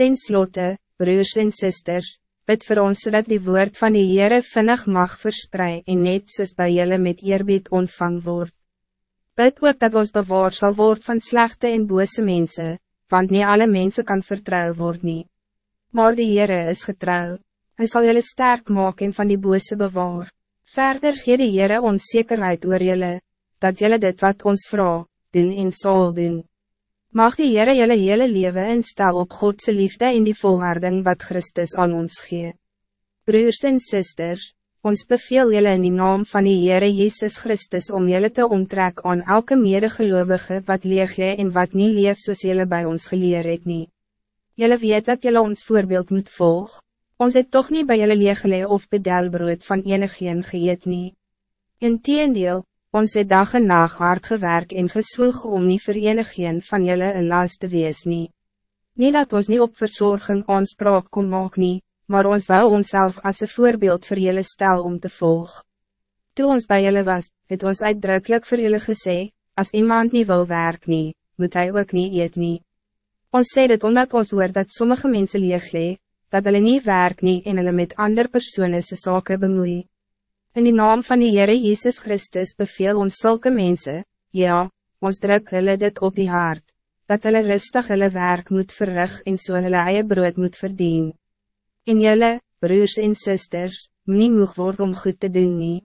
Ten slotte, broers en sisters, bid voor ons zodat die woord van die Heere vinnig mag verspreid en net soos by julle met eerbied ontvang word. Bid ook dat ons bewaar sal word van slechte en bose mensen, want niet alle mensen kan vertrouwen worden. nie. Maar die Heere is getrouw, hij zal jullie sterk maken en van die bose bewaar. Verder gee die Heere ons zekerheid oor julle, dat jullie dit wat ons vraag, doen en zal doen. Mag die Heere jylle hele leven instel op Godse liefde en die volharding wat Christus aan ons gee. Broers en sisters, ons beveel jylle in die naam van die Heere Jezus Christus om jylle te onttrek aan elke medegeloovige wat leeg jy en wat niet leef soos jylle by ons geleer het nie. Jylle weet dat jylle ons voorbeeld moet volg, ons het toch niet bij jylle leeggelee of bedelbrood van enigeen geëet nie. In teendeel, Ons het dag en nacht hard gewerk en geswoeg om nie vir enigeen van julle een last te wees nie. Nie dat ons niet op verzorging aanspraak kon maak nie, maar ons wou onszelf als een voorbeeld voor jullie stel om te volgen. Toen ons bij jullie was, het ons uitdrukkelijk voor jullie gesê, als iemand niet wil werk nie, moet hij ook niet eet nie. Ons sê dit omdat ons hoor dat sommige mensen leeg lee, dat hulle nie werk nie en hulle met ander persoon se sake bemoei. In die naam van die Heere Jezus Christus beveel ons zulke mensen, ja, ons druk hulle dit op die hart, dat hulle rustig hulle werk moet verrig en so hulle eie brood moet verdien. En julle, broers en sisters, moet nie moeg word om goed te doen nie.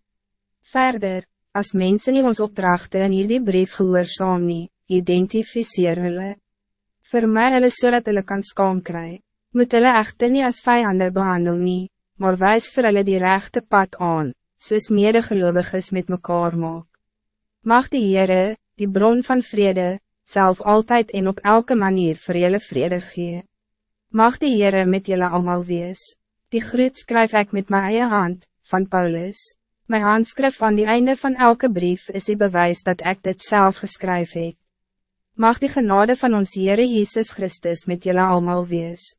Verder, als mensen nie ons opdrachten in hierdie brief gehoorzaam nie, identificeer hulle. Mij hulle so dat hulle kan skaam kry, moet hulle echte nie as vijanden behandel nie, maar wijs vir hulle die rechte pad aan soos medegeloviges met mekaar maak. Mag die Heere, die bron van vrede, zelf altijd en op elke manier vir julle vrede gee. Mag die Heere met julle allemaal wees. Die groet skryf ik met mijn eie hand, van Paulus. Mijn handskrif aan die einde van elke brief is die bewijs dat ik dit zelf geschreven heb. Mag die genade van ons Heere Jezus Christus met julle allemaal wees.